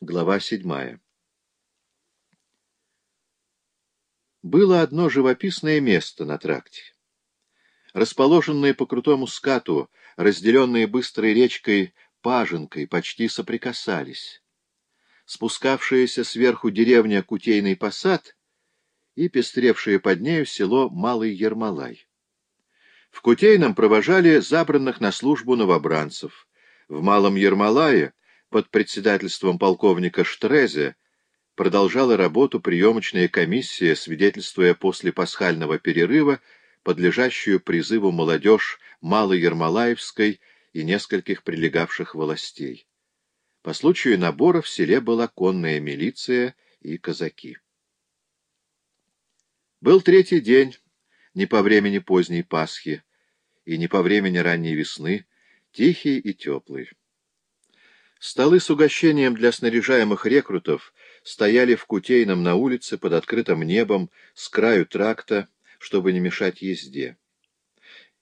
Глава седьмая Было одно живописное место на тракте. Расположенные по крутому скату, разделенные быстрой речкой Паженкой, почти соприкасались. Спускавшаяся сверху деревня Кутейный посад и пестревшее под нею село Малый Ермолай. В Кутейном провожали забранных на службу новобранцев. В Малом Ермолае под председательством полковника Штрезе продолжала работу приемочная комиссия, свидетельствуя после пасхального перерыва подлежащую призыву молодежь Малоермолаевской и нескольких прилегавших властей. По случаю набора в селе была конная милиция и казаки. Был третий день, не по времени поздней Пасхи и не по времени ранней весны, тихий и теплый. Столы с угощением для снаряжаемых рекрутов стояли в Кутейном на улице под открытым небом с краю тракта, чтобы не мешать езде.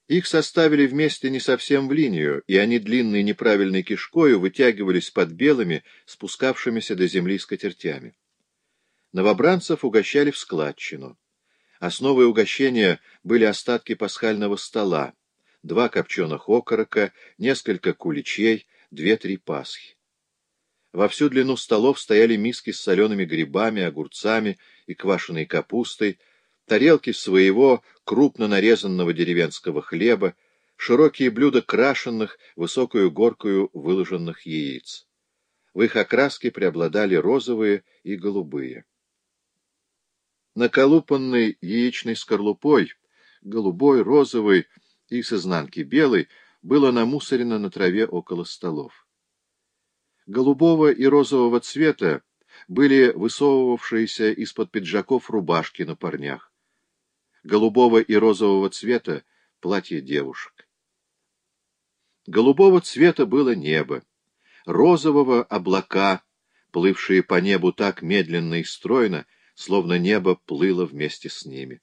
Их составили вместе не совсем в линию, и они длинной неправильной кишкою вытягивались под белыми, спускавшимися до земли скатертями. Новобранцев угощали в складчину. Основой угощения были остатки пасхального стола, два копченых окорока, несколько куличей, две-три пасхи. Во всю длину столов стояли миски с солеными грибами, огурцами и квашеной капустой, тарелки своего крупно нарезанного деревенского хлеба, широкие блюда крашенных, высокую горкою выложенных яиц. В их окраске преобладали розовые и голубые. Наколупанный яичной скорлупой, голубой, розовый и с изнанки белый, было намусорено на траве около столов. Голубого и розового цвета были высовывавшиеся из-под пиджаков рубашки на парнях. Голубого и розового цвета — платья девушек. Голубого цвета было небо, розового — облака, плывшие по небу так медленно и стройно, словно небо плыло вместе с ними.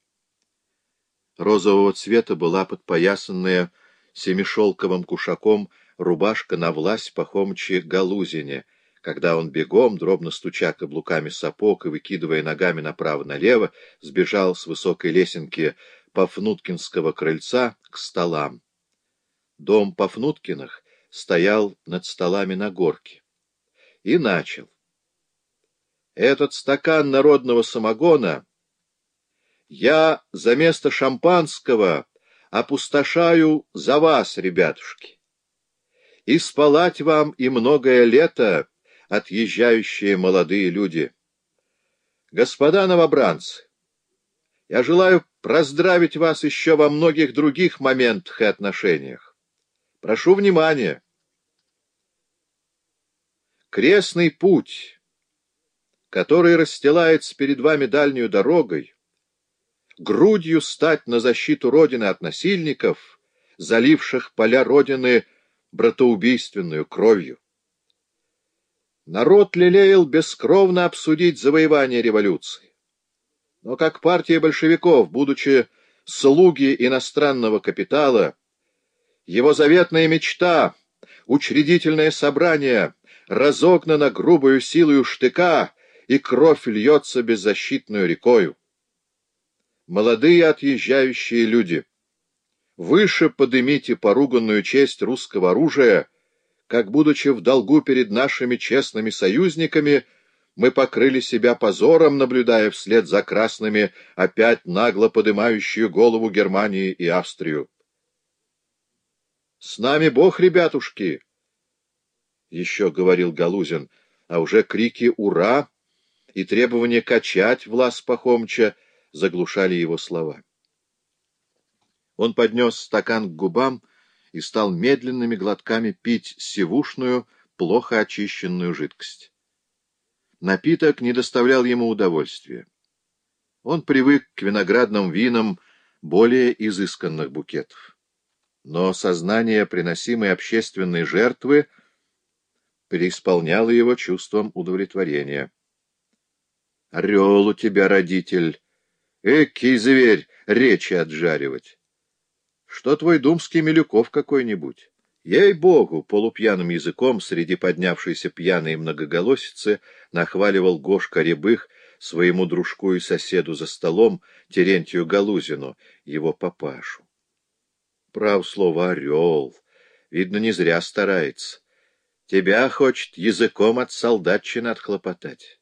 Розового цвета была подпоясанная семишелковым кушаком рубашка на власть Пахомче Галузине, когда он бегом, дробно стуча каблуками сапог и выкидывая ногами направо-налево, сбежал с высокой лесенки Пафнуткинского крыльца к столам. Дом Пафнуткиных стоял над столами на горке. И начал. Этот стакан народного самогона я за место шампанского опустошаю за вас, ребятушки. И спалать вам и многое лето, отъезжающие молодые люди. Господа новобранцы, я желаю проздравить вас еще во многих других моментах и отношениях. Прошу внимания. Крестный путь, который расстилается перед вами дальнюю дорогой, грудью стать на защиту Родины от насильников, заливших поля Родины братоубийственную кровью. Народ лелеял бескровно обсудить завоевание революции. Но как партия большевиков, будучи слуги иностранного капитала, его заветная мечта, учредительное собрание, разогнано грубую силою штыка, и кровь льется беззащитную рекою молодые отъезжающие люди, выше подымите поруганную честь русского оружия, как, будучи в долгу перед нашими честными союзниками, мы покрыли себя позором, наблюдая вслед за красными опять нагло подымающую голову Германии и Австрию. «С нами Бог, ребятушки!» — еще говорил Галузин, а уже крики «Ура!» и требование качать Влас Пахомча заглушали его слова. Он поднес стакан к губам и стал медленными глотками пить сивушную, плохо очищенную жидкость. Напиток не доставлял ему удовольствия. Он привык к виноградным винам более изысканных букетов. Но сознание приносимой общественной жертвы переисполняло его чувством удовлетворения. «Орел у тебя, родитель!» Экий зверь, речи отжаривать. Что твой думский Милюков какой-нибудь? Ей-богу, полупьяным языком среди поднявшейся пьяной многоголосицы нахваливал Гошка Рябых своему дружку и соседу за столом Терентию Галузину, его папашу. Прав слово «орел». Видно, не зря старается. Тебя хочет языком от солдатчины отхлопотать.